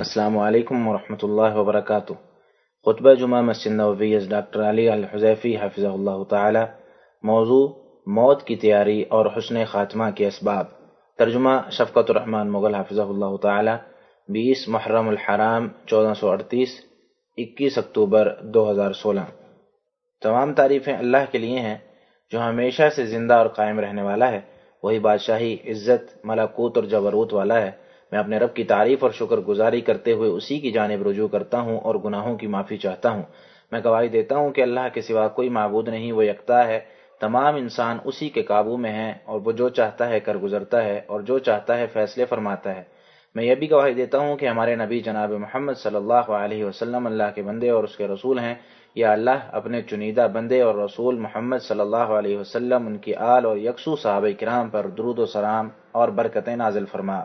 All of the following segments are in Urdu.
السلام علیکم ورحمۃ اللہ وبرکاتہ۔ خطبہ جمعہ مسجد نویز ڈاکٹر علی الحضیفی حفظ اللہ تعالی۔ موضوع موت کی تیاری اور حسن خاتمہ کے اسباب۔ ترجمہ شفقت الرحمن مغل حفظ اللہ تعالی۔ بیس محرم الحرام، چودہ سو اڑتیس، اکیس اکتوبر دو ہزار سولہ۔ تمام تعریفیں اللہ کے لیے ہیں، جو ہمیشہ سے زندہ اور قائم رہنے والا ہے۔ وہی بادشاہی، عزت ملاکوت اور جبروت والا ہے۔ میں اپنے رب کی تعریف اور شکر گزاری کرتے ہوئے اسی کی جانب رجوع کرتا ہوں اور گناہوں کی معافی چاہتا ہوں۔ میں گواہی دیتا ہوں کہ اللہ کے سوا کوئی معبود نہیں، وہ یکتا ہے۔ تمام انسان اسی کے قابو میں ہیں اور وہ جو چاہتا ہے کر گزرتا ہے اور جو چاہتا ہے فیصلے فرماتا ہے۔ میں یہ بھی گواہی دیتا ہوں کہ ہمارے نبی جناب محمد صلی اللہ علیہ وسلم اللہ کے بندے اور اس کے رسول ہیں۔ یا اللہ اپنے چنیدہ بندے اور رسول محمد صلی اللہ علیہ وسلم، ان کی آل اور یکسو صحابہ کرام پر درود و سلام اور برکتیں نازل فرما۔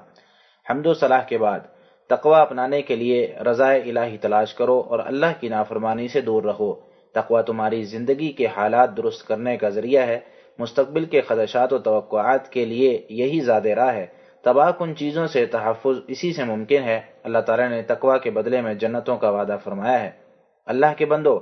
حمد و صلاح کے بعد تقوی اپنانے کے لیے رضاء الہی تلاش کرو اور اللہ کی نافرمانی سے دور رہو۔ تقوی تمہاری زندگی کے حالات درست کرنے کا ذریعہ ہے۔ مستقبل کے خدشات و توقعات کے لیے یہی زیادہ راہ ہے۔ تباہ کن چیزوں سے تحفظ اسی سے ممکن ہے۔ اللہ تعالیٰ نے تقوی کے بدلے میں جنتوں کا وعدہ فرمایا ہے۔ اللہ کے بندو،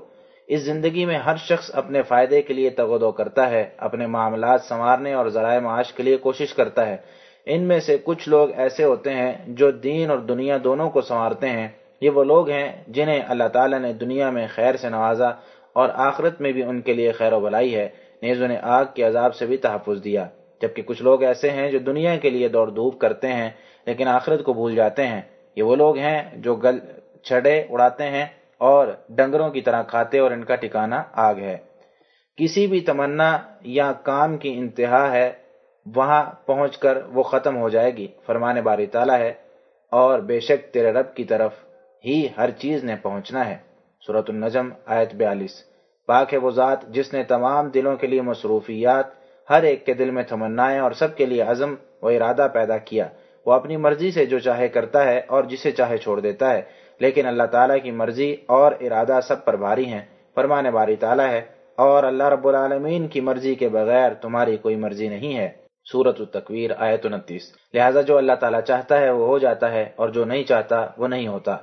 اس زندگی میں ہر شخص اپنے فائدے کے لیے تغدو کرتا ہے، اپنے معاملات سنوارنے اور ذرائع معاش کے لیے کوشش کرتا ہے۔ ان میں سے کچھ لوگ ایسے ہوتے ہیں جو دین اور دنیا دونوں کو سنوارتے ہیں۔ یہ وہ لوگ ہیں جنہیں اللہ تعالیٰ نے دنیا میں خیر سے نوازا اور آخرت میں بھی ان کے لیے خیر و بلائی ہے۔ نیز انہیں آگ کے عذاب سے بھی تحفظ دیا۔ جبکہ کچھ لوگ ایسے ہیں جو دنیا کے لیے دوڑ دھوپ کرتے ہیں لیکن آخرت کو بھول جاتے ہیں۔ یہ وہ لوگ ہیں جو گل چھڑے اڑاتے ہیں اور ڈنگروں کی طرح کھاتے اور ان کا ٹھکانہ آگ ہے۔ کسی بھی تمنا یا کام کی انتہا ہے وہاں پہنچ کر وہ ختم ہو جائے گی۔ فرمانے باری تعالیٰ ہے، اور بے شک تیرے رب کی طرف ہی ہر چیز نے پہنچنا ہے۔ صورت النجم، آیت بیالیس۔ پاک ہے وہ ذات جس نے تمام دلوں کے لیے مصروفیات، ہر ایک کے دل میں تمنائیں اور سب کے لیے عزم و ارادہ پیدا کیا۔ وہ اپنی مرضی سے جو چاہے کرتا ہے اور جسے چاہے چھوڑ دیتا ہے، لیکن اللہ تعالیٰ کی مرضی اور ارادہ سب پر بھاری ہیں۔ فرمانے باری تعالیٰ ہے، اور اللہ رب العالمین کی مرضی کے بغیر تمہاری کوئی مرضی نہیں ہے۔ سورت التکویر آیت انتیس۔ لہٰذا جو اللہ تعالیٰ چاہتا ہے وہ ہو جاتا ہے اور جو نہیں چاہتا وہ نہیں ہوتا۔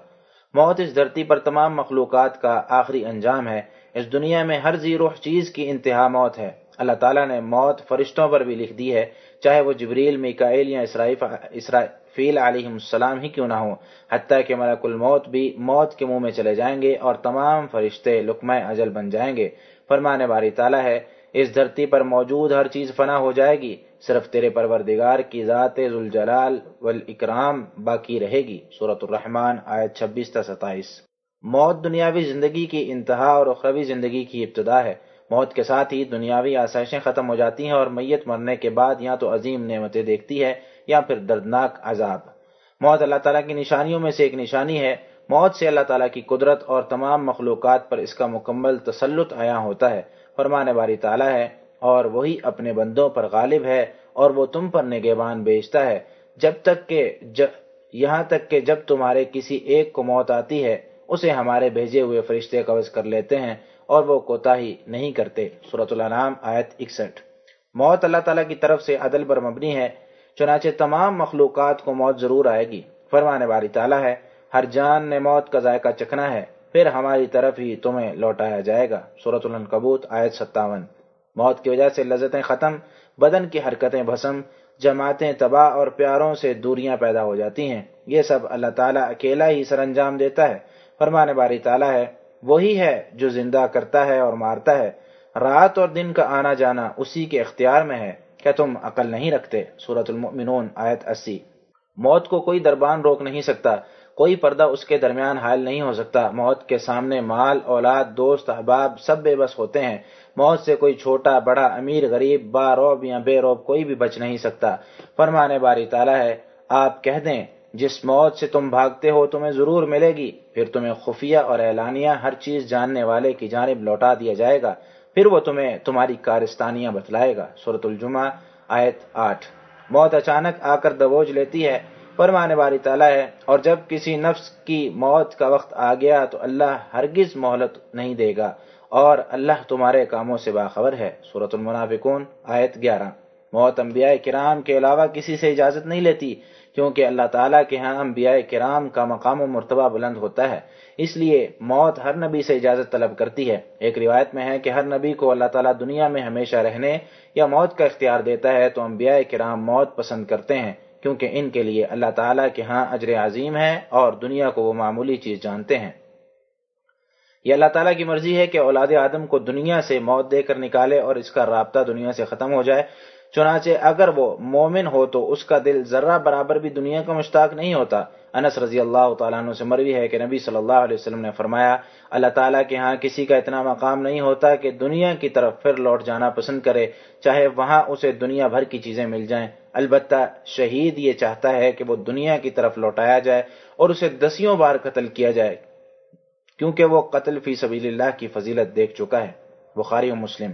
موت اس دھرتی پر تمام مخلوقات کا آخری انجام ہے۔ اس دنیا میں ہر زیروح چیز کی انتہا موت ہے۔ اللہ تعالیٰ نے موت فرشتوں پر بھی لکھ دی ہے۔ چاہے وہ جبریل میکائل یا اسرائیل علیہ السلام ہی کیوں نہ ہو حتیٰ کہ ملک الموت بھی موت کے منہ میں چلے جائیں گے اور تمام فرشتے لکمہ اجل بن جائیں گے۔ فرمانے باری تعالیٰ ہے اس دھرتی پر موجود ہر چیز فنا ہو جائے گی، صرف تیرے پروردگار کی ذات ذوالجلال والاکرام باقی رہے گی۔ صورت الرحمن، آیت چھبیس تا ستائیس۔ موت دنیاوی زندگی کی انتہا اور اخروی زندگی کی ابتدا ہے۔ موت کے ساتھ ہی دنیاوی آسائشیں ختم ہو جاتی ہیں اور میت مرنے کے بعد یا تو عظیم نعمتیں دیکھتی ہے یا پھر دردناک عذاب۔ موت اللہ تعالیٰ کی نشانیوں میں سے ایک نشانی ہے۔ موت سے اللہ تعالیٰ کی قدرت اور تمام مخلوقات پر اس کا مکمل تسلط آیا ہوتا ہے۔ فرمانے والی تعالیٰ ہے اور وہی اپنے بندوں پر غالب ہے اور وہ تم پر نگہبان بیچتا ہے۔ جب تک کہ یہاں تک کہ جب تمہارے کسی ایک کو موت آتی ہے، اسے ہمارے بھیجے ہوئے فرشتے قبض کر لیتے ہیں اور وہ کوتا ہی نہیں کرتے۔ صورت الانام آیت اکسٹھ۔ موت اللہ تعالیٰ کی طرف سے عدل پر مبنی ہے، چنانچہ تمام مخلوقات کو موت ضرور آئے گی۔ فرمانے والی تعالیٰ ہے، ہر جان نے موت کا ذائقہ چکھنا ہے۔ پھر ہماری طرف ہی تمہیں لوٹایا جائے گا۔ صورت العنکبوت، آیت ستاون۔ موت کی وجہ سے لذتیں ختم، بدن کی حرکتیں بھسم، جماعتیں تباہ اور پیاروں سے دوریاں پیدا ہو جاتی ہیں۔ یہ سب اللہ تعالیٰ اکیلا ہی سر انجام دیتا ہے۔ فرمانے باری تعالیٰ ہے، وہی ہے جو زندہ کرتا ہے اور مارتا ہے۔ رات اور دن کا آنا جانا اسی کے اختیار میں ہے کیا تم عقل نہیں رکھتے۔ سورت المؤمنون، آیت اسی۔ موت کو کوئی دربان روک نہیں سکتا۔ کوئی پردہ اس کے درمیان حائل نہیں ہو سکتا۔ موت کے سامنے مال، اولاد، دوست، احباب سب بے بس ہوتے ہیں۔ موت سے کوئی چھوٹا، بڑا، امیر، غریب، با روب یا بے روب کوئی بھی بچ نہیں سکتا۔ فرمانے باری تعالیٰ ہے، آپ کہہ دیں، جس موت سے تم بھاگتے ہو تمہیں ضرور ملے گی۔ پھر تمہیں خفیہ اور اعلانیہ ہر چیز جاننے والے کی جانب لوٹا دیا جائے گا۔ پھر وہ تمہیں تمہاری کارستانیاں بتلائے گا۔ صورت الجمہ آیت آٹھ۔ موت اچانک آ کر دبوج لیتی ہے۔ فرمانے والی تعالیٰ ہے اور جب کسی نفس کی موت کا وقت آ گیا تو اللہ ہرگز مہلت نہیں دے گا اور اللہ تمہارے کاموں سے باخبر ہے۔ صورت المنافقون، آیت گیارہ۔ موت انبیاء کرام کے علاوہ کسی سے اجازت نہیں لیتی، کیونکہ اللہ تعالیٰ کے ہاں انبیاء کرام کا مقام و مرتبہ بلند ہوتا ہے۔ اس لیے موت ہر نبی سے اجازت طلب کرتی ہے۔ ایک روایت میں ہے کہ ہر نبی کو اللہ تعالیٰ دنیا میں ہمیشہ رہنے یا موت کا اختیار دیتا ہے تو انبیاء کرام موت پسند کرتے ہیں۔ کیونکہ ان کے لیے اللہ تعالیٰ کے ہاں اجر عظیم ہے اور دنیا کو وہ معمولی چیز جانتے ہیں۔ یہ اللہ تعالیٰ کی مرضی ہے کہ اولاد آدم کو دنیا سے موت دے کر نکالے اور اس کا رابطہ دنیا سے ختم ہو جائے۔ چنانچہ اگر وہ مومن ہو تو اس کا دل ذرہ برابر بھی دنیا کا مشتاق نہیں ہوتا۔ انس رضی اللہ تعالیٰ عنہ سے مروی ہے کہ نبی صلی اللہ علیہ وسلم نے فرمایا، اللہ تعالیٰ کے ہاں کسی کا اتنا مقام نہیں ہوتا کہ دنیا کی طرف پھر لوٹ جانا پسند کرے، چاہے وہاں اسے دنیا بھر کی چیزیں مل جائیں۔ البتہ شہید یہ چاہتا ہے کہ وہ دنیا کی طرف لوٹایا جائے اور اسے دسیوں بار قتل کیا جائے، کیونکہ وہ قتل فی سبیل اللہ کی فضیلت دیکھ چکا ہے۔ بخاری و مسلم۔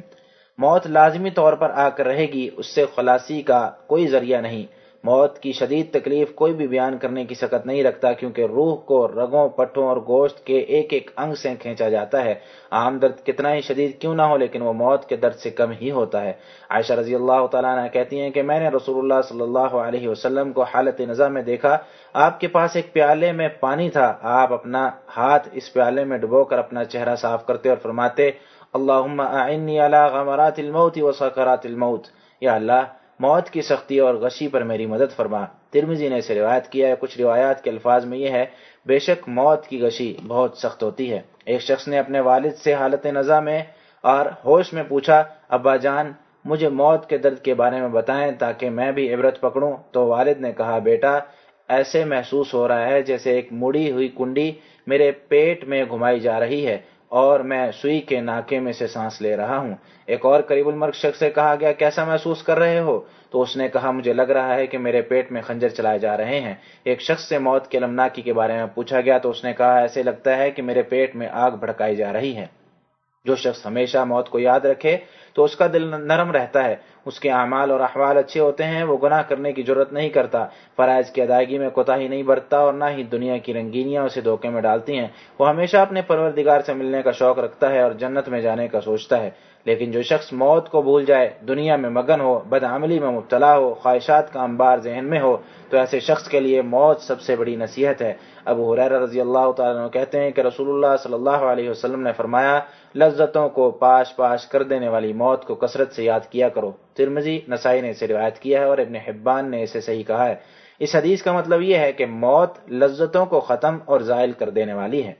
موت لازمی طور پر آ کر رہے گی، اس سے خلاصی کا کوئی ذریعہ نہیں۔ موت کی شدید تکلیف کوئی بھی بیان کرنے کی سکت نہیں رکھتا کیونکہ روح کو رگوں، پٹھوں اور گوشت کے ایک ایک انگ سے کھینچا جاتا ہے۔ عام درد کتنا ہی شدید کیوں نہ ہو، لیکن وہ موت کے درد سے کم ہی ہوتا ہے۔ عائشہ رضی اللہ تعالیٰ نے کہتی ہیں کہ میں نے رسول اللہ صلی اللہ علیہ وسلم کو حالت نظام میں دیکھا۔ آپ کے پاس ایک پیالے میں پانی تھا۔ آپ اپنا ہاتھ اس پیالے میں ڈبو کر اپنا چہرہ صاف کرتے اور فرماتے اللہم اعنی علی غمرات الموت و سکرات الموت۔ یا اللہ، موت کی سختی اور غشی پر میری مدد فرما۔ ترمزی نے اسے روایت کیا ہے۔ کچھ روایات کے الفاظ میں یہ ہے، بے شک موت کی غشی بہت سخت ہوتی ہے۔ ایک شخص نے اپنے والد سے حالت نظام میں اور ہوش میں پوچھا، ابا جان، مجھے موت کے درد کے بارے میں بتائیں تاکہ میں بھی عبرت پکڑوں۔ تو والد نے کہا، بیٹا، ایسے محسوس ہو رہا ہے جیسے ایک مڑی ہوئی کنڈی میرے پیٹ میں گھمائی جا رہی ہے۔ اور میں سوئی کے ناکے میں سے سانس لے رہا ہوں۔ ایک اور قریب المرگ شخص سے کہا گیا، کیسا محسوس کر رہے ہو؟ تو اس نے کہا، مجھے لگ رہا ہے کہ میرے پیٹ میں خنجر چلائے جا رہے ہیں۔ ایک شخص سے موت کے لمناکی کے بارے میں پوچھا گیا، تو اس نے کہا، ایسے لگتا ہے کہ میرے پیٹ میں آگ بھڑکائی جا رہی ہے۔ جو شخص ہمیشہ موت کو یاد رکھے، تو اس کا دل نرم رہتا ہے۔ اس کے اعمال اور احوال اچھے ہوتے ہیں، وہ گناہ کرنے کی ضرورت نہیں کرتا۔ فرائض کی ادائیگی میں کوتا ہی نہیں برتتا اور نہ ہی دنیا کی رنگینیاں اسے دھوکے میں ڈالتی ہیں۔ وہ ہمیشہ اپنے پروردگار سے ملنے کا شوق رکھتا ہے اور جنت میں جانے کا سوچتا ہے۔ لیکن جو شخص موت کو بھول جائے، دنیا میں مگن ہو، بدعملی میں مبتلا ہو، خواہشات کا انبار ذہن میں ہو، تو ایسے شخص کے لیے موت سب سے بڑی نصیحت ہے۔ ابو حریر رضی اللہ تعالیٰ کہتے ہیں کہ رسول اللہ صلی اللہ علیہ وسلم نے فرمایا لذتوں کو پاش پاش کر دینے والی موت کو کثرت سے یاد کیا کرو۔ ترمزی نسائی نے اسے روایت کیا ہے اور ابن حبان نے اسے صحیح کہا ہے۔ اس حدیث کا مطلب یہ ہے کہ موت لذتوں کو ختم اور زائل کر دینے والی ہے۔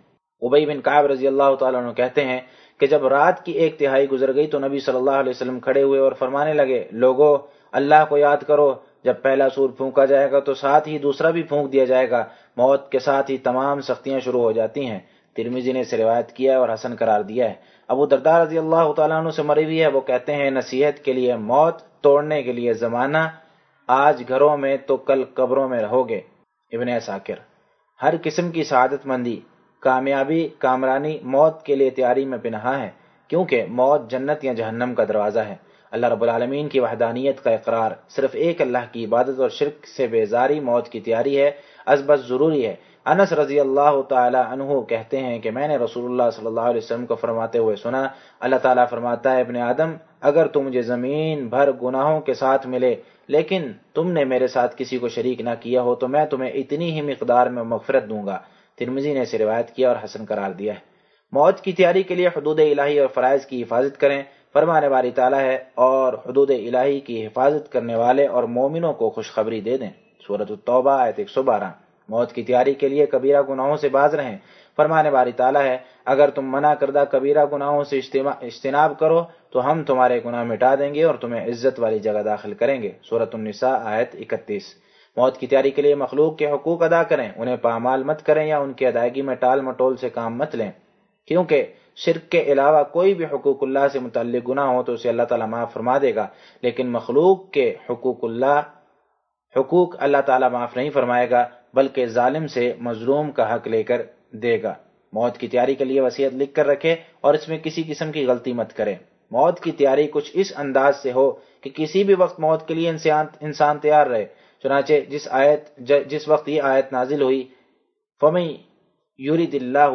ابئی بن کعب رضی اللہ تعالیٰ عنہ کہتے ہیں کہ جب رات کی ایک تہائی گزر گئی تو نبی صلی اللہ علیہ وسلم کھڑے ہوئے اور فرمانے لگے لوگوں اللہ کو یاد کرو، جب پہلا سور پھونکا جائے گا تو ساتھ ہی دوسرا بھی پھونک دیا جائے گا۔ موت کے ساتھ ہی تمام سختیاں شروع ہو جاتی ہیں۔ ترمیزی نے اسے روایت کیا اور حسن قرار دیا ہے۔ ابو دردار رضی اللہ تعالیٰ عنہ سے مری ہوئی ہے، وہ کہتے ہیں، نصیحت کے لیے موت، توڑنے کے لیے زمانہ، آج گھروں میں تو کل قبروں میں رہو گے ابن ساکر ہر قسم کی سعادت مندی، کامیابی، کامرانی، موت کے لیے تیاری میں پنہا ہے، کیونکہ موت جنت یا جہنم کا دروازہ ہے۔ اللہ رب العالمین کی وحدانیت کا اقرار صرف ایک اللہ کی عبادت اور شرک سے بیزاری موت کی تیاری ہے ازبس ضروری ہے۔ انس رضی اللہ تعالی عنہ کہتے ہیں کہ میں نے رسول اللہ صلی اللہ علیہ وسلم کو فرماتے ہوئے سنا، اللہ تعالیٰ فرماتا ہے، ابن آدم، اگر تم مجھے زمین بھر گناہوں کے ساتھ ملے، لیکن تم نے میرے ساتھ کسی کو شریک نہ کیا ہو، تو میں تمہیں اتنی ہی مقدار میں مغفرت دوں گا۔ ترمزی نے اسے روایت کیا اور حسن قرار دیا ہے۔ موت کی تیاری کے لیے حدود الہی اور فرائض کی حفاظت کریں۔ فرمانے والی تعالیٰ ہے، اور حدود الہی کی حفاظت کرنے والے اور مومنوں کو خوشخبری دے دیں۔ صورت التوبہ، آیت 112 موت کی تیاری کے لیے کبیرہ گناہوں سے باز رہیں۔ فرمانے باری تعالیٰ ہے، اگر تم منع کردہ کبیرہ گناہوں سے اجتناب کرو، تو ہم تمہارے گناہ مٹا دیں گے اور تمہیں عزت والی جگہ داخل کریں گے۔ صورت النساء، آیت اکتیس۔ موت کی تیاری کے لیے مخلوق کے حقوق ادا کریں۔ انہیں پامال مت کریں یا ان کی ادائیگی میں ٹال مٹول سے کام مت لیں۔ کیونکہ شرک کے علاوہ کوئی بھی حقوق اللہ سے متعلق گناہ ہو تو اسے اللہ تعالیٰ معاف فرما دے گا۔ لیکن مخلوق کے حقوق اللہ حقوق اللہ تعالیٰ معاف نہیں فرمائے گا۔ بلکہ ظالم سے مظلوم کا حق لے کر دے گا۔ موت کی تیاری کے لیے وصیت لکھ کر رکھے اور اس میں کسی قسم کی غلطی مت کرے۔ موت کی تیاری کچھ اس انداز سے ہو کہ کسی بھی وقت موت کے لیے انسان تیار رہے۔ چنانچہ جس آیت جس وقت یہ آیت نازل ہوئی فمی یورید اللہ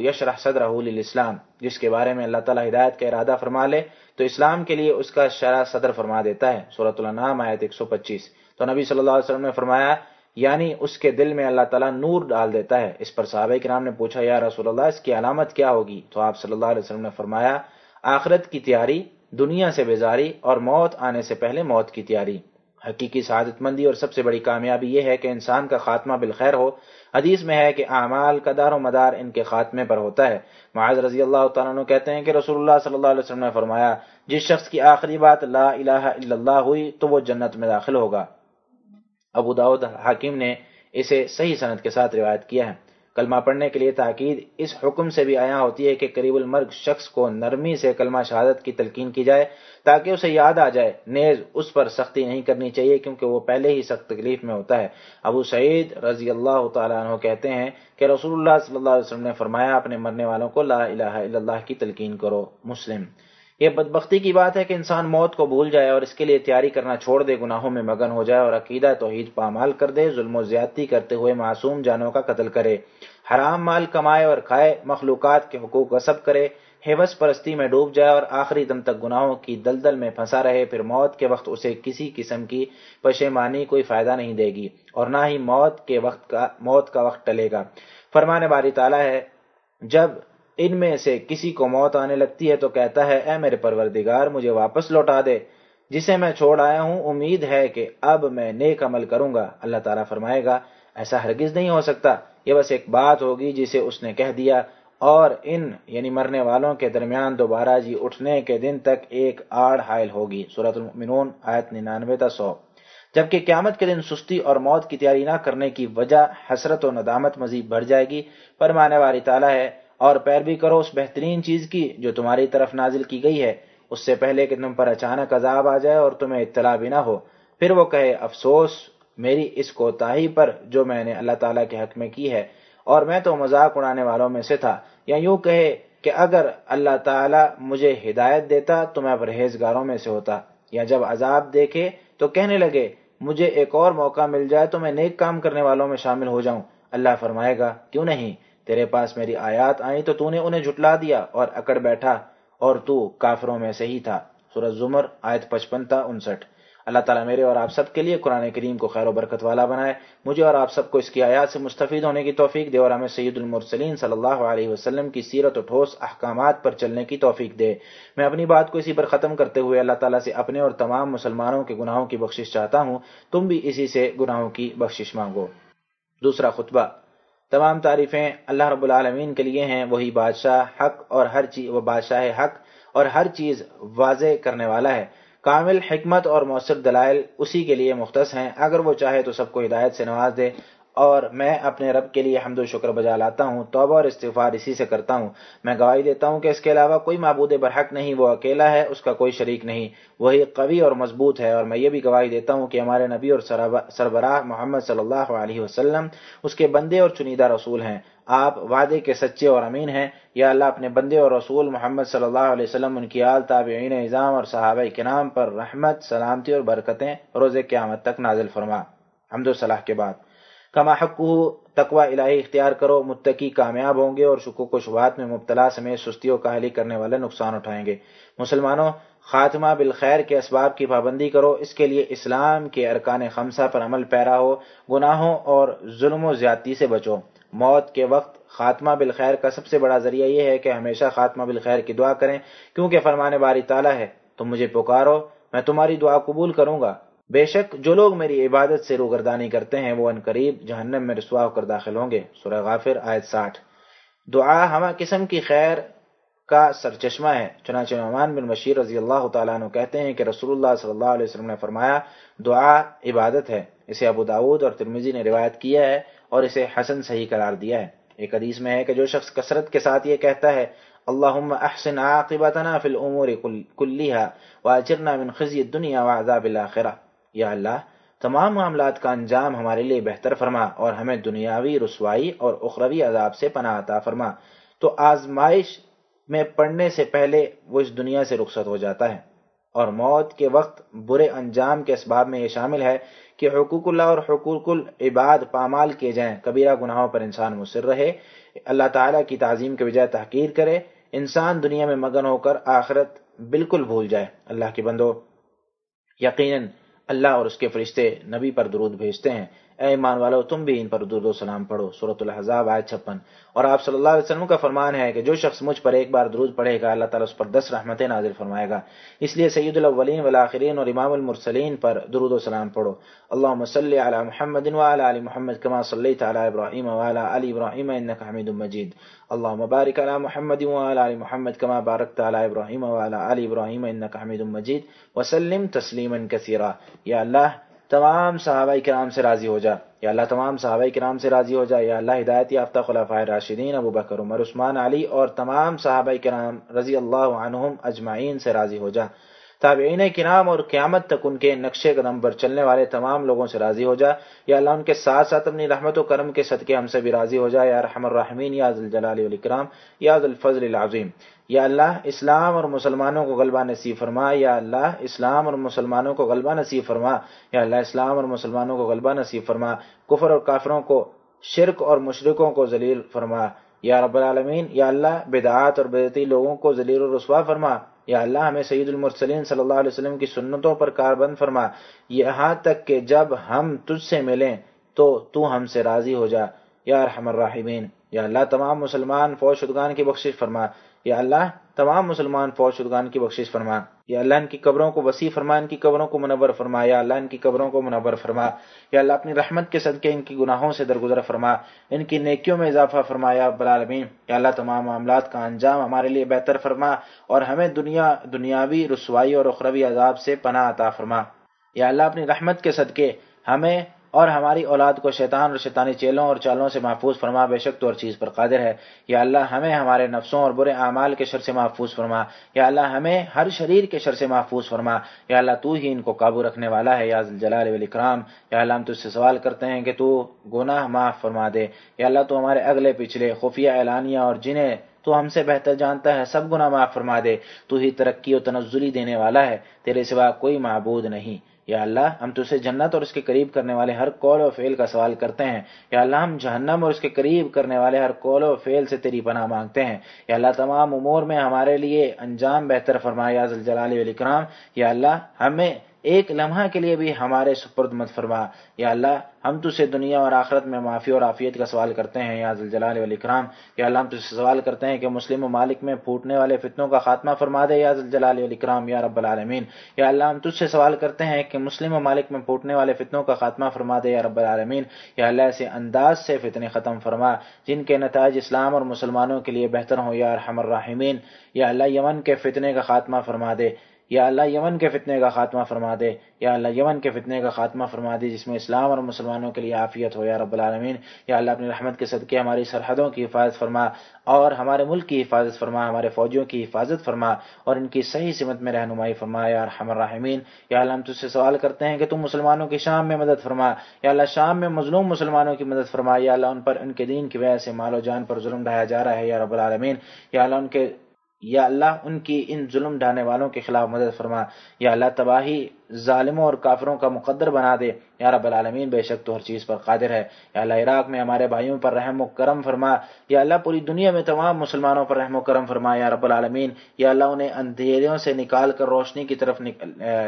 یشرح صدرہ للاسلام، جس کے بارے میں اللہ تعالیٰ ہدایت کا ارادہ فرما لے، تو اسلام کے لیے اس کا شرح صدر فرما دیتا ہے۔ صورت الانعام آیت 125 تو نبی صلی اللہ علیہ وسلم نے فرمایا یعنی اس کے دل میں اللہ تعالیٰ نور ڈال دیتا ہے۔ اس پر صحابہ کرام نے پوچھا، یا رسول اللہ، اس کی علامت کیا ہوگی؟ تو آپ صلی اللہ علیہ وسلم نے فرمایا، آخرت کی تیاری دنیا سے بیزاری اور موت آنے سے پہلے موت کی تیاری۔ حقیقی سعادت مندی اور سب سے بڑی کامیابی یہ ہے کہ انسان کا خاتمہ بالخیر ہو۔ حدیث میں ہے کہ اعمال کا دار و مدار ان کے خاتمے پر ہوتا ہے۔ معاذ رضی اللہ تعالیٰ عنہ کہتے ہیں کہ رسول اللہ صلی اللہ علیہ وسلم نے فرمایا، جس شخص کی آخری بات لا الہ الا اللہ ہوئی تو وہ جنت میں داخل ہوگا۔ ابو داود حاکم نے اسے صحیح صنعت کے ساتھ روایت کیا ہے۔ کلمہ پڑھنے کے لیے تاکید اس حکم سے بھی آیا ہوتی ہے کہ قریب المرگ شخص کو نرمی سے کلمہ شہادت کی تلقین کی جائے تاکہ اسے یاد آ جائے۔ نیز اس پر سختی نہیں کرنی چاہیے کیونکہ وہ پہلے ہی سخت تکلیف میں ہوتا ہے۔ ابو سعید رضی اللہ تعالیٰ عنہ کہتے ہیں کہ رسول اللہ صلی اللہ علیہ وسلم نے فرمایا، اپنے مرنے والوں کو لا الہ الا اللہ کی تلقین کرو، مسلم۔ یہ بدبختی کی بات ہے کہ انسان موت کو بھول جائے اور اس کے لیے تیاری کرنا چھوڑ دے، گناہوں میں مگن ہو جائے اور عقیدہ توحید پامال کر دے، ظلم و زیادتی کرتے ہوئے معصوم جانوں کا قتل کرے، حرام مال کمائے اور کھائے، مخلوقات کے حقوق غصب کرے ہیوس پرستی میں ڈوب جائے اور آخری دم تک گناہوں کی دلدل میں پھنسا رہے، پھر موت کے وقت اسے کسی قسم کی پشیمانی کوئی فائدہ نہیں دے گی اور نہ ہی موت کے وقت کا، موت کا وقت ٹلے گا۔ فرمانے باری تعالیٰ ہے، جب ان میں سے کسی کو موت آنے لگتی ہے تو کہتا ہے، اے میرے پروردگار، مجھے واپس لوٹا دے۔ جسے میں چھوڑ آیا ہوں، امید ہے کہ اب میں نیک عمل کروں گا۔ اللہ تعالیٰ فرمائے گا، ایسا ہرگز نہیں ہو سکتا۔ یہ بس ایک بات ہوگی جسے اس نے کہہ دیا۔ اور ان یعنی مرنے والوں کے درمیان دوبارہ جی اٹھنے کے دن تک ایک آڑ حائل ہوگی۔ صورت المنون آیت ننانوے تا سو۔ جبکہ قیامت کے دن سستی اور موت کی تیاری نہ کرنے کی وجہ حسرت و ندامت مزید بڑھ جائے گی۔ فرمانے والی تعالیٰ ہے اور پیروی کرو اس بہترین چیز کی جو تمہاری طرف نازل کی گئی ہے۔ اس سے پہلے کہ تم پر اچانک عذاب آ جائے اور تمہیں اطلاع بھی نہ ہو۔ پھر وہ کہے، افسوس، میری اس کوتاہی پر جو میں نے اللہ تعالیٰ کے حق میں کی ہے۔ اور میں تو مذاق اڑانے والوں میں سے تھا۔ یا یوں کہے کہ اگر اللہ تعالیٰ مجھے ہدایت دیتا تو میں پرہیزگاروں میں سے ہوتا۔ یا جب عذاب دیکھے تو کہنے لگے، مجھے ایک اور موقع مل جائے تو میں نیک کام کرنے والوں میں شامل ہو جاؤں۔ اللہ فرمائے گا، کیوں نہیں؟ تیرے پاس میری آیات آئیں تو تو نے انہیں جھٹلا دیا اور اکڑ بیٹھا اور تو کافروں میں سے ہی تھا۔ سورج زمر، آیت پچپن تا انسٹھ۔ اللہ تعالیٰ میرے اور آپ سب کے لیے قرآن کریم کو خیر و برکت والا بنائے۔ مجھے اور آپ سب کو اس کی آیات سے مستفید ہونے کی توفیق دے اور ہمیں سید المرسلین صلی اللہ علیہ وسلم کی سیرت و ٹھوس احکامات پر چلنے کی توفیق دے۔ میں اپنی بات کو اسی پر ختم کرتے ہوئے اللہ تعالیٰ سے اپنے اور تمام مسلمانوں کے گناہوں کی بخشش چاہتا ہوں۔ تم بھی اسی سے گناہوں کی بخشش مانگو۔ دوسرا خطبہ۔ تمام تعریفیں اللہ رب العالمین کے لیے ہیں، وہی بادشاہ حق اور ہر چیز وہ بادشاہ حق اور ہر چیز واضح کرنے والا ہے۔ کامل حکمت اور مؤثر دلائل اسی کے لیے مختص ہیں۔ اگر وہ چاہے تو سب کو ہدایت سے نواز دے۔ اور میں اپنے رب کے لیے حمد و شکر بجا لاتا ہوں، توبہ اور استغفار اسی سے کرتا ہوں۔ میں گواہی دیتا ہوں کہ اس کے علاوہ کوئی معبود برحق نہیں، وہ اکیلا ہے، اس کا کوئی شریک نہیں، وہی قوی اور مضبوط ہے۔ اور میں یہ بھی گواہی دیتا ہوں کہ ہمارے نبی اور سربراہ محمد صلی اللہ علیہ وسلم اس کے بندے اور چنیدہ رسول ہیں۔ آپ وعدے کے سچے اور امین ہیں۔ یا اللہ اپنے بندے اور رسول محمد صلی اللہ علیہ وسلم، ان کی آل، تابعین نظام اور صحابہ کے نام پر رحمت، سلامتی اور برکتیں روز قیامت تک نازل فرما۔ حمد و صلاح کے بعد۔ کما حق تقوا الہی اختیار کرو، متقی کامیاب ہوں گے اور شکوک و شبہات میں مبتلا سمیت سستیوں کا حلی کرنے والے نقصان اٹھائیں گے۔ مسلمانوں، خاتمہ بالخیر کے اسباب کی پابندی کرو۔ اس کے لیے اسلام کے ارکان خمسہ پر عمل پیرا ہو، گناہوں اور ظلم و زیادتی سے بچو۔ موت کے وقت خاتمہ بالخیر کا سب سے بڑا ذریعہ یہ ہے کہ ہمیشہ خاتمہ بالخیر کی دعا کریں، کیونکہ فرمانے باری تعالیٰ ہے، تم مجھے پکارو، میں تمہاری دعا قبول کروں گا۔ بے شک جو لوگ میری عبادت سے روگردانی کرتے ہیں وہ ان قریب جہنم میں رسوا کر داخل ہوں گے۔ سورہ غافر، آیت ساٹھ۔ دعا ہمہ قسم کی خیر کا سرچشمہ ہے۔ چنانچہ نعمان بن بشیر رضی اللہ تعالیٰ عنہ کہتے ہیں کہ رسول اللہ صلی اللہ علیہ وسلم نے فرمایا، دعا عبادت ہے۔ اسے ابو داود اور ترمیزی نے روایت کیا ہے اور اسے حسن صحیح قرار دیا ہے۔ ایک حدیث میں ہے کہ جو شخص کثرت کے ساتھ یہ کہتا ہے، اللہم احسن عاقبتنا فی الامور کلیہا واجرنا من خزی الدنیا وعذاب الاخرہ یا اللہ، تمام معاملات کا انجام ہمارے لیے بہتر فرما اور ہمیں دنیاوی رسوائی اور اخروی عذاب سے پناہ عطا فرما۔ تو آزمائش میں پڑھنے سے پہلے وہ اس دنیا سے رخصت ہو جاتا ہے۔ اور موت کے وقت برے انجام کے اسباب میں یہ شامل ہے کہ حقوق اللہ اور حقوق العباد پامال کیے جائیں۔ کبیرہ گناہوں پر انسان مصر رہے، اللہ تعالیٰ کی تعظیم کے بجائے تحقیر کرے، انسان دنیا میں مگن ہو کر آخرت بالکل بھول جائے۔ اللہ کی بندو، یقیناً اللہ اور اس کے فرشتے نبی پر درود بھیجتے ہیں۔ اے ایمان والو، تم بھی ان پر درود و سلام پڑھو صورت الحضاب آئے چھپن۔ اور آپ صلی اللہ علیہ وسلم کا فرمان ہے کہ جو شخص مجھ پر ایک بار درود پڑھے گا، اللہ تعالیٰ اس پر دس رحمتیں نازل فرمائے گا۔ اس لیے سید الاولین والآخرین اور امام المرسلین پر درود و سلام پڑھو۔ اللہ صلی علی محمد وعلی علی محمد کما صلیت علی ابراہیم وعلی علی ابراہیم انک حمید مجید۔ اللہ مبارک علی محمد وعلی علی محمد کما بارکت علی ابراہیم وعلی علی ابراہیم انک حمید مجید۔ وسلم تسلیما کثیرا۔ یا اللہ تمام صحابہ کرام سے راضی ہو جا۔ یا اللہ، تمام صحابہ کرام سے راضی ہو جا۔ یا اللہ، ہدایت یافتہ خلفۂ راشدین ابو بکر، عمر، عثمان، علی اور تمام صحابہ کرام رضی اللہ عنہم اجمعین سے راضی ہو جا۔ تابعین کرام اور قیامت تک ان کے نقشے قدم پر چلنے والے تمام لوگوں سے راضی ہو جا۔ یا اللہ ان کے ساتھ ساتھ اپنی رحمت و کرم کے صدقے ہم سے بھی راضی ہو جا۔ یا رحم الرحمین یا ذوالجلال والاکرام، یا ذوالفضل العظیم۔ یا اللہ اسلام اور مسلمانوں کو غلبہ نصیب فرما۔ یا اللہ اسلام اور مسلمانوں کو غلبہ نصیب فرما۔ یا اللہ اسلام اور مسلمانوں کو غلبہ نصیب فرما۔ کفر اور کافروں کو شرک اور مشرقوں کو ذلیل فرما۔ یا رب العالمین، یا اللہ بدعات اور بدعتی لوگوں کو ذلیل و رسوا فرما۔ یا اللہ ہمیں سعید المرسلین صلی اللہ علیہ وسلم کی سنتوں پر کاربند فرما، یہاں تک کہ جب ہم تجھ سے ملیں تو تو ہم سے راضی ہو جا، یا رحم الرحمین یا اللہ، تمام مسلمان فوج شدگان کی بخشش فرما۔ یا اللہ، تمام مسلمان فوج شدگان کی بخشش فرما۔ یا اللہ ان کی قبروں کو وسیع فرما، ان کی قبروں کو منور فرما، یا اللہ ان کی قبروں کو منور فرما، یا اللہ اپنی رحمت کے صدقے ان کی گناہوں سے درگزر فرما، ان کی نیکیوں میں اضافہ فرما، یا العالمین، یا اللہ تمام معاملات کا انجام ہمارے لیے بہتر فرما اور ہمیں دنیا، دنیاوی رسوائی اور اخروی عذاب سے پناہ عطا فرما۔ یا اللہ اپنی رحمت کے صدقے ہمیں اور ہماری اولاد کو شیطان اور شیطانی چیلوں اور چالوں سے محفوظ فرما، بے شک تو ہر چیز پر قادر ہے۔ یا اللہ ہمیں ہمارے نفسوں اور برے اعمال کے شر سے محفوظ فرما۔ یا اللہ ہمیں ہر شریر کے شر سے محفوظ فرما۔ یا اللہ تو ہی ان کو قابو رکھنے والا ہے، یا جلال والاکرام یا اللہ ہم تجھ سے سوال کرتے ہیں کہ تو گناہ معاف فرما دے۔ یا اللہ تو ہمارے اگلے پچھلے خفیہ اعلانیہ اور جنہیں تو ہم سے بہتر جانتا ہے، سب گناہ معاف فرما دے۔ تو ہی ترقی و تنزلی دینے والا ہے۔ تیرے سوا کوئی معبود نہیں۔ یا اللہ، ہم تجھے جنت اور اس کے قریب کرنے والے ہر قول و فعل کا سوال کرتے ہیں۔ یا اللہ، ہم جہنم اور اس کے قریب کرنے والے ہر قول و فعل سے تیری پناہ مانگتے ہیں۔ یا اللہ، تمام امور میں ہمارے لیے انجام بہتر فرمایا جلال علی کرام یا اللہ، ہمیں ایک لمحہ کے لیے بھی ہمارے سپرد مت فرما۔ یا اللہ، ہم تو سے دنیا اور آخرت میں معافی اور عافیت کا سوال کرتے ہیں، یا جلال علی کرام یا اللہ، ہم تجھ سے سوال کرتے ہیں کہ مسلم ممالک میں پھوٹنے والے فتنوں کا خاتمہ فرما دے، یا جلال علی کرام یا رب العالمین۔ یا اللہ، ہم تجھ سے سوال کرتے ہیں کہ مسلم ممالک میں پھوٹنے والے فتنوں کا خاتمہ فرما دے، یا رب العالمین۔ یا اللہ ایسے انداز سے فتنے ختم فرما، جن کے نتائج اسلام اور مسلمانوں کے لیے بہتر ہوں، یا رحم الرحمین یا اللہ، یمن کے فتنے کا خاتمہ فرما دے۔ یا اللہ یمن کے فتنے کا خاتمہ فرما دے، یا اللہ یمن کے فتنے کا خاتمہ فرما دے، جس میں اسلام اور مسلمانوں کے لیے عافیت ہو یا رب العالمین۔ یا اللہ اپنی رحمت کے صدقے، ہماری سرحدوں کی حفاظت فرما اور ہمارے ملک کی حفاظت فرما، ہمارے فوجیوں کی حفاظت فرما اور ان کی صحیح سمت میں رہنمائی فرما یا رحم الرحمین یا اللہ ہم تجھ سے سوال کرتے ہیں کہ تم مسلمانوں کی شام میں مدد فرما، یا اللہ شام میں مظلوم مسلمانوں کی مدد فرما، یا اللہ ان پر ان کے دین کی وجہ سے مال و جان پر ظلم ڈھایا جا رہا ہے یا رب العالمین۔ یا اللہ ان کے یا اللہ ان کی ان ظلم ڈھانے والوں کے خلاف مدد فرما۔ یا اللہ تباہی ظالموں اور کافروں کا مقدر بنا دے۔ یا رب العالمین، بے شک تو ہر چیز پر قادر ہے۔ یا اللہ عراق میں ہمارے بھائیوں پر رحم و کرم فرما۔ یا اللہ پوری دنیا میں تمام مسلمانوں پر رحم و کرم فرما۔ یا رب العالمین، یا اللہ انہیں اندھیریوں سے نکال کر روشنی کی طرف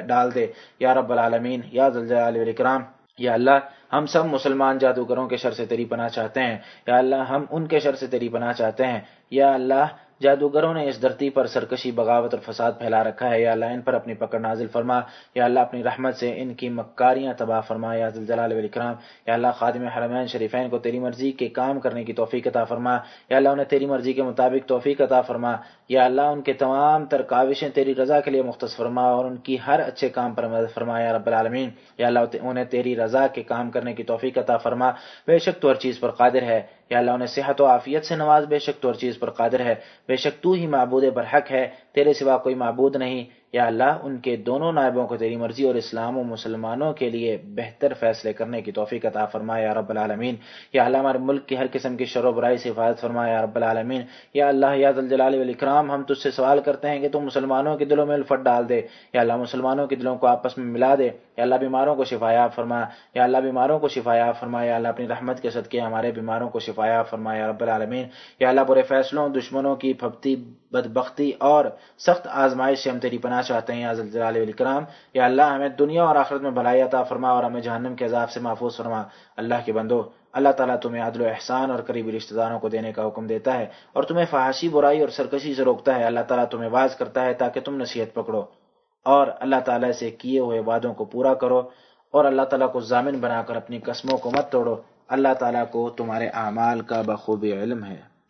ڈال دے۔ یا رب العالمین، یا اکرام یا اللہ ہم سب مسلمان جادوگروں کے شر سے تیری پناہ چاہتے ہیں۔ یا اللہ ہم ان کے شر سے تیری پناہ چاہتے ہیں۔ یا اللہ جادوگروں نے اس دھرتی پر سرکشی، بغاوت اور فساد پھیلا رکھا ہے۔ یا اللہ ان پر اپنی پکڑ نازل فرما۔ یا اللہ اپنی رحمت سے ان کی مکاریاں تباہ فرما۔ یا جلال والاکرام۔ یا اللہ خادم حرمین شریفین کو تیری مرضی کے کام کرنے کی توفیق عطا فرما۔ یا اللہ انہیں تیری مرضی کے مطابق توفیق عطا فرما۔ یا اللہ ان کے تمام تر کاوشیں تیری رضا کے لیے مختص فرما اور ان کی ہر اچھے کام پر مدد فرما۔ یا رب العالمین۔ یا اللہ انہیں تیری رضا کے کام کرنے کی توفیق عطا فرما۔ بے شک تو ہر چیز پر قادر ہے۔ یا اللہ انہیں صحت و عافیت سے نواز بے شک تو ہر چیز پر قادر ہے۔ بے شک تو ہی معبود برحق ہے۔ تیرے سوا کوئی معبود نہیں۔ یا اللہ، ان کے دونوں نائبوں کو تیری مرضی اور اسلام و مسلمانوں کے لیے بہتر فیصلے کرنے کی توفیق عطا فرمایا یا رب العالمین۔ یا اللہ، ہمارے ملک کی ہر قسم کی شر و برائی سے حفاظت فرمایا یا رب العالمین۔ یا اللہ، یا جلال والاکرام، ہم تجھ سے سوال کرتے ہیں کہ تو مسلمانوں کے دلوں میں الفت ڈال دے۔ یا اللہ، مسلمانوں کے دلوں کو آپس میں ملا دے۔ یا اللہ، بیماروں کو شفایا فرما۔ یا اللہ، بیماروں کو شفایا فرما۔ یا اللہ، اپنی رحمت کے صدقے ہمارے بیماروں کو شفایا فرمایا رب العالمین۔ یا اللہ، برے فیصلوں، دشمنوں کی پھپتی، بدبختی اور سخت آزمائش سے ہم تیری پناہ چاہتے ہیں جلال الکرام یا اللہ، ہمیں دنیا اور آخرت میں بھلائی عطا فرما اور ہمیں جہنم کے عذاب سے محفوظ فرما۔ اللہ کے بندو، اللہ تعالیٰ تمہیں عدل و احسان اور قریبی رشتہ داروں کو دینے کا حکم دیتا ہے اور تمہیں فحاشی، برائی اور سرکشی سے روکتا ہے۔ اللہ تعالیٰ تمہیں واز کرتا ہے تاکہ تم نصیحت پکڑو اور اللہ تعالیٰ سے کیے ہوئے وعدوں کو پورا کرو اور اللہ تعالیٰ کو ضامن بنا کر اپنی قسموں کو مت توڑو۔ اللہ تعالیٰ کو تمہارے اعمال کا بخوبی علم ہے۔